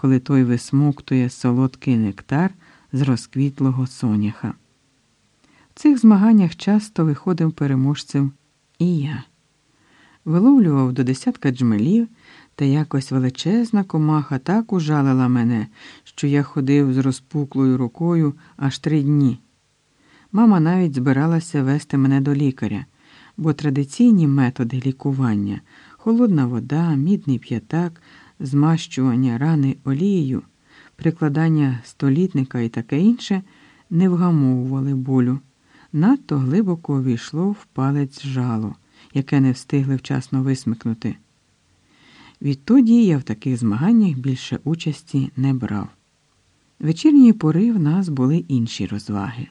коли той висмоктує солодкий нектар з розквітлого соняха. В цих змаганнях часто виходив переможцем і я. Виловлював до десятка джмелів, та якось величезна комаха так ужалила мене, що я ходив з розпуклою рукою аж три дні. Мама навіть збиралася вести мене до лікаря, бо традиційні методи лікування холодна вода, мідний п'ятак, змащування рани олією, прикладання столітника і таке інше не вгамовували болю. Надто глибоко увійшло в палець жало, яке не встигли вчасно висмикнути. Відтоді я в таких змаганнях більше участі не брав. Вечірньої пори в нас були інші розваги.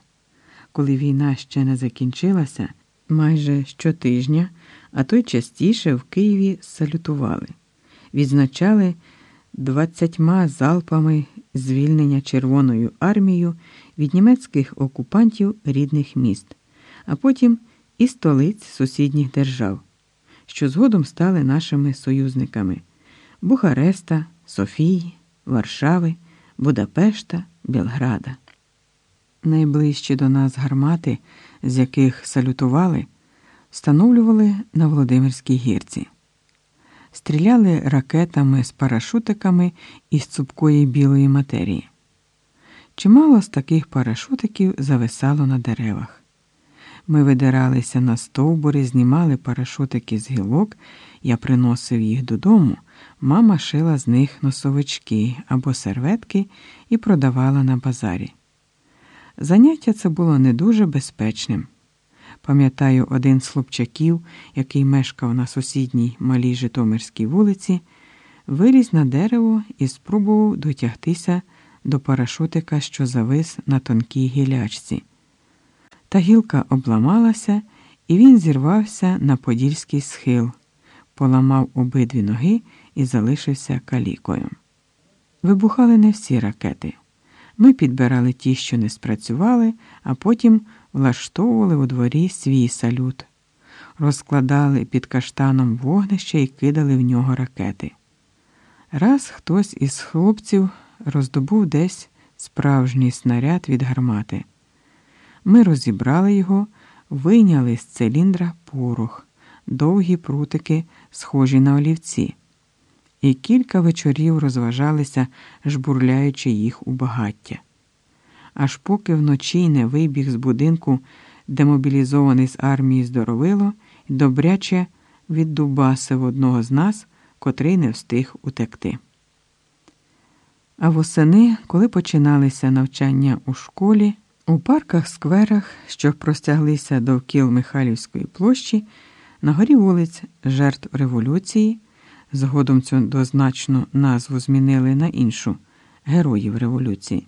Коли війна ще не закінчилася, майже щотижня, а то й частіше в Києві салютували, відзначали двадцятьма залпами звільнення Червоною армією від німецьких окупантів рідних міст, а потім і столиць сусідніх держав, що згодом стали нашими союзниками Бухареста, Софії, Варшави, Будапешта, Білграда. Найближчі до нас гармати, з яких салютували, встановлювали на Володимирській гірці. Стріляли ракетами з парашутиками із цупкої білої матерії. Чимало з таких парашутиків зависало на деревах. Ми видиралися на стовбури, знімали парашутики з гілок, я приносив їх додому, мама шила з них носовички або серветки і продавала на базарі. Заняття це було не дуже безпечним. Пам'ятаю, один з хлопчаків, який мешкав на сусідній малій Житомирській вулиці, виліз на дерево і спробував дотягтися до парашутика, що завис на тонкій гілячці. Та гілка обламалася, і він зірвався на подільський схил, поламав обидві ноги і залишився калікою. Вибухали не всі ракети. Ми підбирали ті, що не спрацювали, а потім влаштовували у дворі свій салют, розкладали під каштаном вогнище і кидали в нього ракети. Раз хтось із хлопців роздобув десь справжній снаряд від гармати. Ми розібрали його, вийняли з циліндра порох, довгі прутики, схожі на олівці, і кілька вечорів розважалися, жбурляючи їх у багаття. Аж поки вночі не вибіг з будинку, демобілізований з армії здоровило, і добряче віддубасив одного з нас, котрий не встиг утекти. А восени, коли починалися навчання у школі, у парках, скверах, що простяглися довкіл Михайлівської площі, на горі вулиць жертв революції, згодом цю дозначну назву змінили на іншу героїв революції,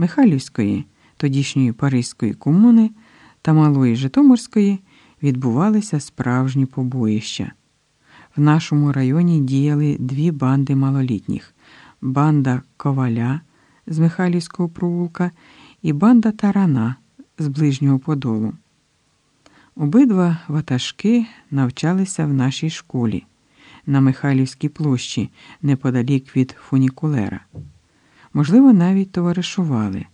Михайлівської, тодішньої Паризької комуни та Малої Житомирської відбувалися справжні побоїща. В нашому районі діяли дві банди малолітніх банда Коваля з Михайлівського провулка і банда Тарана з ближнього Подолу. Обидва ватажки навчалися в нашій школі на Михайлівській площі неподалік від фунікулера. Можливо, навіть товаришували,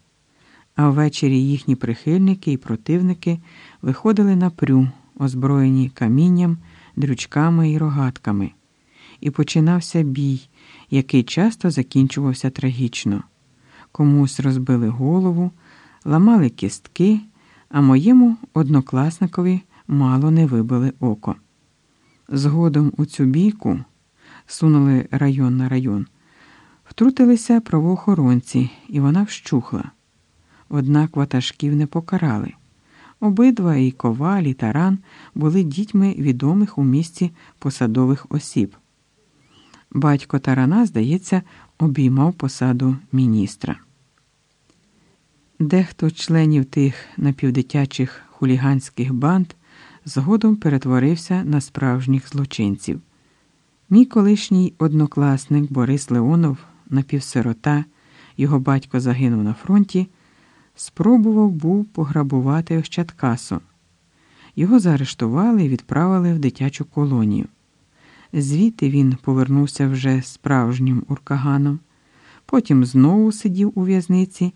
а ввечері їхні прихильники і противники виходили на прю, озброєні камінням, дрючками і рогатками, і починався бій, який часто закінчувався трагічно. Комусь розбили голову, ламали кістки, а моєму однокласникові мало не вибили око. Згодом у цю бійку сунули район на район, втрутилися правоохоронці, і вона вщухла. Однак ватажків не покарали. Обидва і коваль, і таран були дітьми відомих у місті посадових осіб. Батько тарана, здається, обіймав посаду міністра. Дехто членів тих напівдитячих хуліганських банд згодом перетворився на справжніх злочинців. Мій колишній однокласник Борис Леонов, напівсирота, його батько загинув на фронті, спробував був пограбувати Ощадкасу. Його заарештували і відправили в дитячу колонію. Звідти він повернувся вже справжнім уркаганом, потім знову сидів у в'язниці